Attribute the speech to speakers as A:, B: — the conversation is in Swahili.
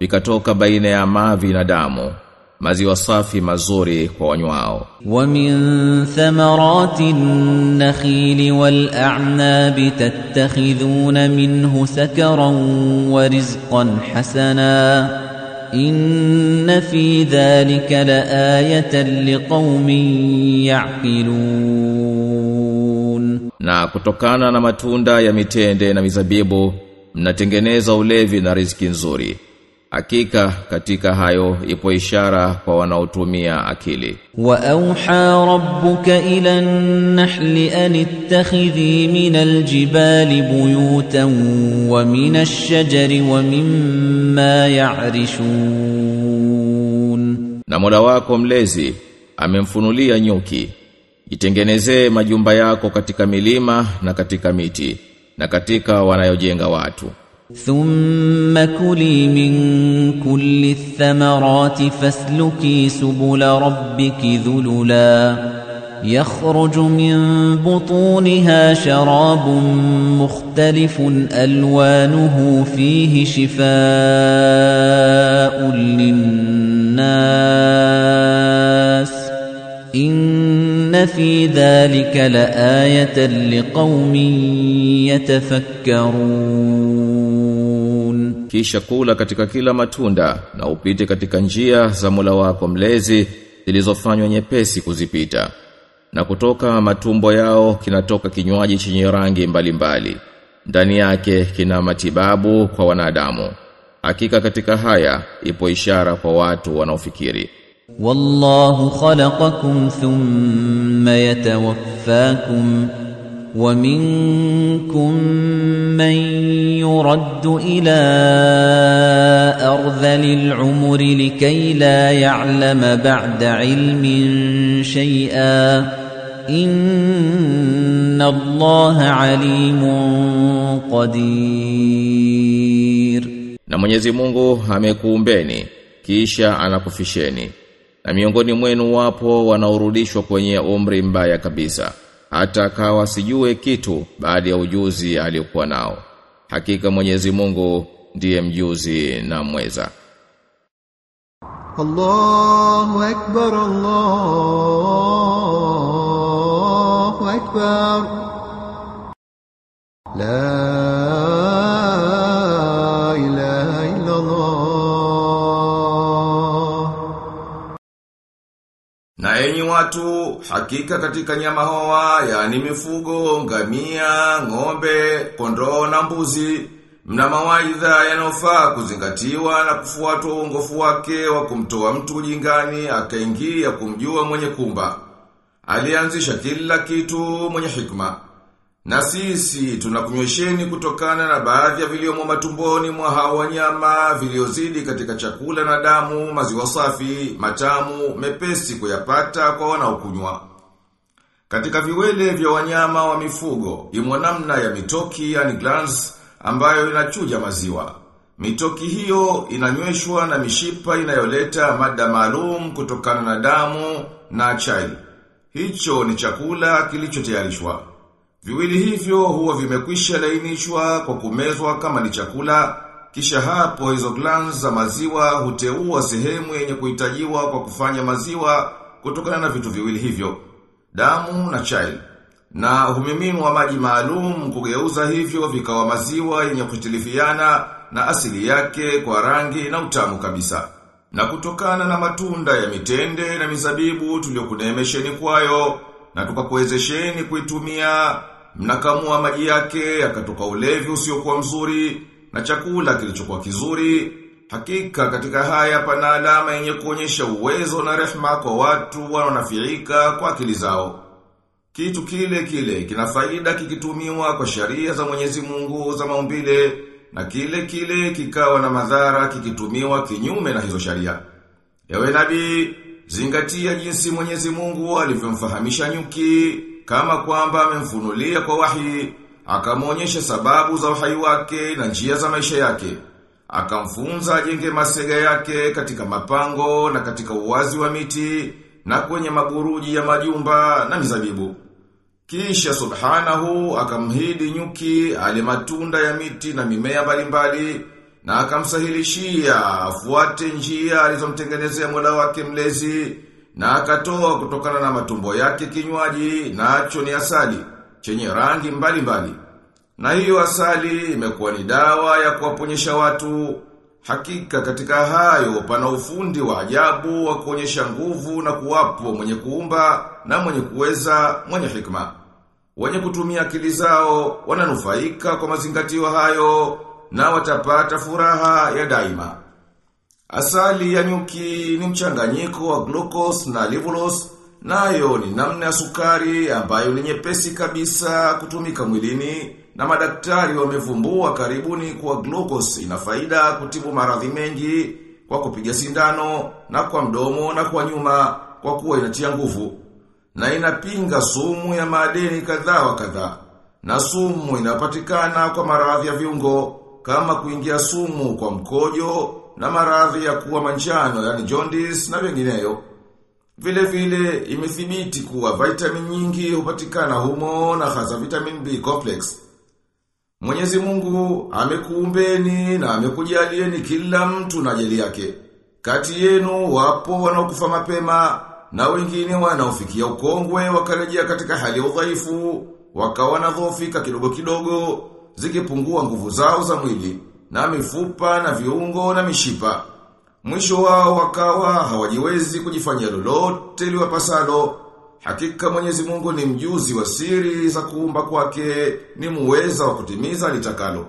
A: vikatoka baina ya mavi na damu maziwa safi mazuri kwa wanywao.
B: Wa min thamarati nakhili wal a'nab tattakhidhuna minhu sakaran wa rizqan hasana. Inna fi dhalika laayatan liqaumin ya'qilun.
A: Na kutokana na matunda ya mitende na mizabibu mnatengeneza ulevi na riziki nzuri. Hakika katika hayo ipo ishara kwa wanaotumia akili.
B: Wa auha rabbuka ila an-nahli an ittakhidhi min al-jibali buyutan wa min ash-shajari wa mimma ya'rishun.
A: Na Mola wako mlezi amemfunulia nyuki, itengenezee majumba yako katika milima na katika miti na katika wanayojenga watu.
B: ثم كلي من كل الثمرات فاسلكي سبل ربك ذللا يخرج من بطونها شراب مختلف ألوانه فيه شفاء للناس إن في ذلك لآية لقوم يتفكرون
A: kisha kula katika kila matunda na upite katika njia za mula wako mlezi zilizofanywa nyepesi kuzipita. Na kutoka matumbo yao kinatoka kinywaji chenye rangi mbalimbali. Ndani yake kina matibabu kwa wanadamu. Hakika katika haya ipo ishara kwa watu wanaofikiri.
B: Wallahu khalaqakum thumma yatawaffakum. ومنكم من يرد إلى أرذل العمر لكي لا يعلم بعد علم شيئا إن الله عليم قدير
A: Na Mwenyezi Mungu amekuumbeni kisha anakufisheni. Na miongoni mwenu wapo wanaorudishwa kwenye umri mbaya kabisa hata akawa sijue kitu baada ya ujuzi aliyokuwa nao. Hakika Mwenyezi Mungu ndiye mjuzi na mweza.
C: Allahu akbar Allahu
A: akbar. La watu, hakika katika nyama hoa, yani mifugo, ngamia, ng'ombe, kondoo na mbuzi, mna mawaidha yanayofaa kuzingatiwa na kufuatwa uongofu wake wa kumtoa mtu ujingani akaingia kumjua mwenye kumba. Alianzisha kila kitu mwenye hikma. Na sisi tunakunywesheni kutokana na baadhi ya viliomo matumboni mwa hao wanyama viliozidi katika chakula na damu, maziwa safi, matamu, mepesi kuyapata kwa wanaokunywa. Katika viwele vya wanyama wa mifugo, imo namna ya mitoki yani glands ambayo inachuja maziwa. Mitoki hiyo inanyweshwa na mishipa inayoleta mada maalum kutokana na damu na chai. Hicho ni chakula kilichotayarishwa. Viwili hivyo huwa vimekwisha lainishwa kwa kumezwa kama ni chakula, kisha hapo hizo glands za maziwa huteua sehemu yenye kuhitajiwa kwa kufanya maziwa kutokana na vitu viwili hivyo, damu na chai. Na humiminwa maji maalum kugeuza hivyo vikawa maziwa yenye kutilifiana na asili yake kwa rangi na utamu kabisa. Na kutokana na matunda ya mitende na mizabibu tuliokunemesheni kwayo na tukakuwezesheni kuitumia mnakamua maji yake yakatoka ulevi usiokuwa mzuri na chakula kilichokuwa kizuri. Hakika katika haya pana alama yenye kuonyesha uwezo na rehma kwa watu wanaonafiika kwa akili zao. Kitu kile kile kina faida kikitumiwa kwa sharia za Mwenyezi Mungu za maumbile na kile kile kikawa na madhara kikitumiwa kinyume na hizo sharia. Ewe nabii, zingatia jinsi Mwenyezi Mungu alivyomfahamisha nyuki kama kwamba amemfunulia kwa wahi, akamwonyesha sababu za uhai wake na njia za maisha yake. Akamfunza ajenge masega yake katika mapango na katika uwazi wa miti na kwenye maburuji ya majumba na mizabibu. Kisha subhanahu akamhidi nyuki ale matunda ya miti na mimea mbalimbali na akamsahilishia afuate njia alizomtengenezea Mola wake mlezi na akatoa kutokana na matumbo yake kinywaji nacho ni asali chenye rangi mbalimbali. Mbali. Na hiyo asali imekuwa ni dawa ya kuwaponyesha watu. Hakika katika hayo pana ufundi wa ajabu wa kuonyesha nguvu na kuwapo mwenye kuumba na mwenye kuweza mwenye hikma. Wenye kutumia akili zao wananufaika kwa mazingatio hayo na watapata furaha ya daima. Asali ya nyuki ni mchanganyiko wa glucose na livulose nayo ni namna ya sukari ambayo ni nyepesi kabisa kutumika mwilini na madaktari wamevumbua karibuni kuwa glucose ina faida kutibu maradhi mengi kwa kupiga sindano na kwa mdomo na kwa nyuma kwa kuwa inatia nguvu na inapinga sumu ya madeni kadhaa wa kadhaa na sumu inapatikana kwa maradhi ya viungo kama kuingia sumu kwa mkojo na maradhi ya kuwa manjano yani jaundice na vingineyo. Vile vile imethibiti kuwa vitamin nyingi hupatikana humo na hasa vitamin B complex. Mwenyezi Mungu amekuumbeni na amekujalieni kila mtu na ajali yake. Kati yenu wapo wanaokufa mapema na wengine wanaofikia ukongwe wakarejea katika hali ya udhaifu, wakawa na dhofika kidogo kidogo, zikipungua nguvu zao za mwili, na mifupa na viungo na mishipa. Mwisho wao wakawa hawajiwezi kujifanyia lolote liwapasalo. Hakika Mwenyezi Mungu ni mjuzi wa siri za kuumba kwake, ni muweza wa kutimiza litakalo.